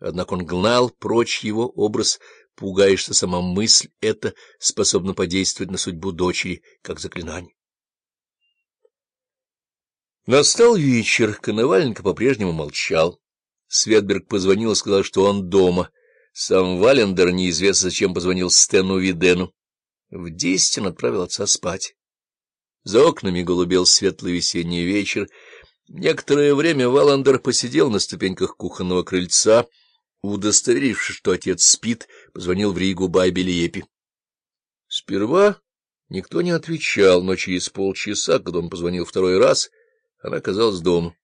Однако он гнал прочь его образ, пугая, что сама мысль эта способна подействовать на судьбу дочери, как заклинание. Настал вечер, Коноваленко по-прежнему молчал. Светберг позвонил и сказал, что он дома. Сам Валендер неизвестно зачем позвонил Стэну Видену. В десять он отправил отца спать. За окнами голубел светлый весенний вечер. Некоторое время Валандер посидел на ступеньках кухонного крыльца, удостоверившись, что отец спит, позвонил в Ригу Байбе Лиепи. Сперва никто не отвечал, но через полчаса, когда он позвонил второй раз, она оказалась дома.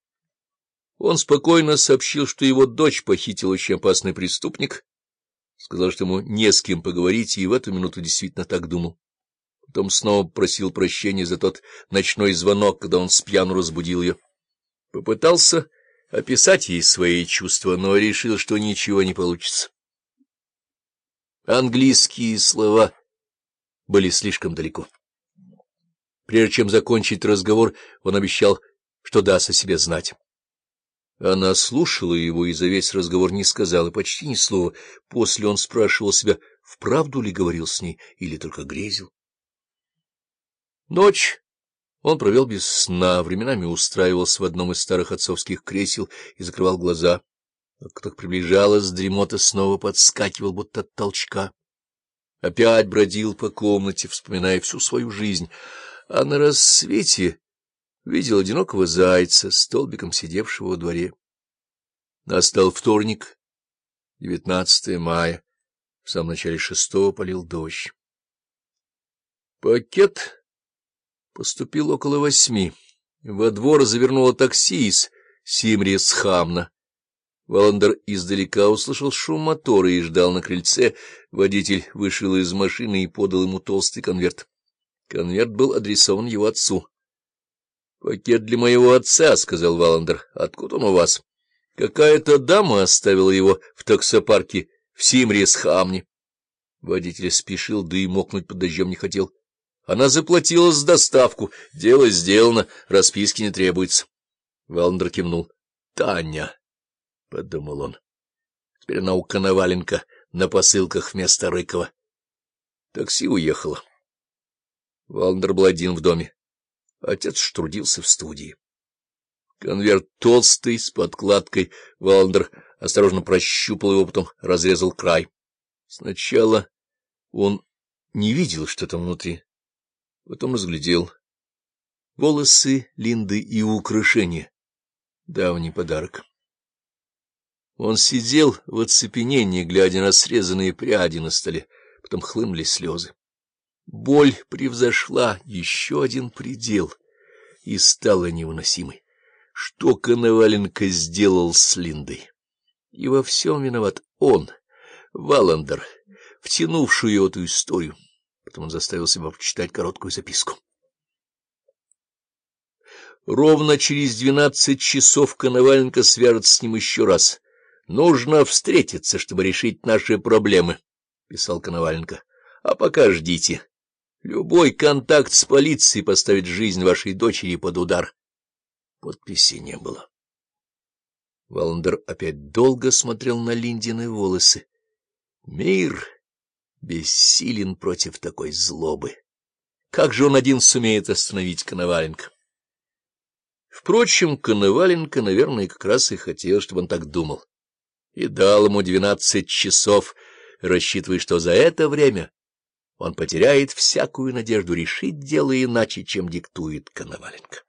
Он спокойно сообщил, что его дочь похитил очень опасный преступник, сказал, что ему не с кем поговорить, и в эту минуту действительно так думал. Потом снова просил прощения за тот ночной звонок, когда он с пьяну разбудил ее. Попытался описать ей свои чувства, но решил, что ничего не получится. Английские слова были слишком далеко. Прежде чем закончить разговор, он обещал, что даст о себе знать. Она слушала его и за весь разговор не сказала почти ни слова. После он спрашивал себя, вправду ли говорил с ней или только грезил. Ночь он провел без сна, временами устраивался в одном из старых отцовских кресел и закрывал глаза. Но как приближалась дремота, снова подскакивал, будто от толчка. Опять бродил по комнате, вспоминая всю свою жизнь, а на рассвете видел одинокого зайца, столбиком сидевшего во дворе. Настал вторник, 19 мая. В самом начале шестого полил дождь. Пакет Поступил около восьми. Во двор завернуло такси из Симрисхамна. Валандер издалека услышал шум мотора и ждал на крыльце. Водитель вышел из машины и подал ему толстый конверт. Конверт был адресован его отцу. — Пакет для моего отца, — сказал Валандер. — Откуда он у вас? — Какая-то дама оставила его в таксопарке в Симрисхамне. Водитель спешил, да и мокнуть под дождем не хотел. Она заплатила за доставку. Дело сделано, расписки не требуется. Валандер кивнул. — Таня, — подумал он. Теперь она у Коноваленко на посылках вместо Рыкова. Такси уехало. Валандер был один в доме. Отец трудился в студии. Конверт толстый, с подкладкой. Валандер осторожно прощупал его, потом разрезал край. Сначала он не видел, что там внутри. Потом разглядел. Волосы Линды и украшения. Давний подарок. Он сидел в оцепенении, глядя на срезанные пряди на столе. Потом хлынули слезы. Боль превзошла еще один предел и стала невыносимой. Что Коноваленко сделал с Линдой? И во всем виноват он, Валандер, втянувший в эту историю. Потом он заставил себя прочитать короткую записку. Ровно через двенадцать часов Коноваленко свяжется с ним еще раз. Нужно встретиться, чтобы решить наши проблемы, — писал Коноваленко. — А пока ждите. Любой контакт с полицией поставит жизнь вашей дочери под удар. Подписи не было. Валандер опять долго смотрел на Линдины волосы. Мир бессилен против такой злобы. Как же он один сумеет остановить Коноваленко? Впрочем, Коноваленко, наверное, как раз и хотел, чтобы он так думал. И дал ему двенадцать часов, рассчитывая, что за это время он потеряет всякую надежду решить дело иначе, чем диктует Коноваленко.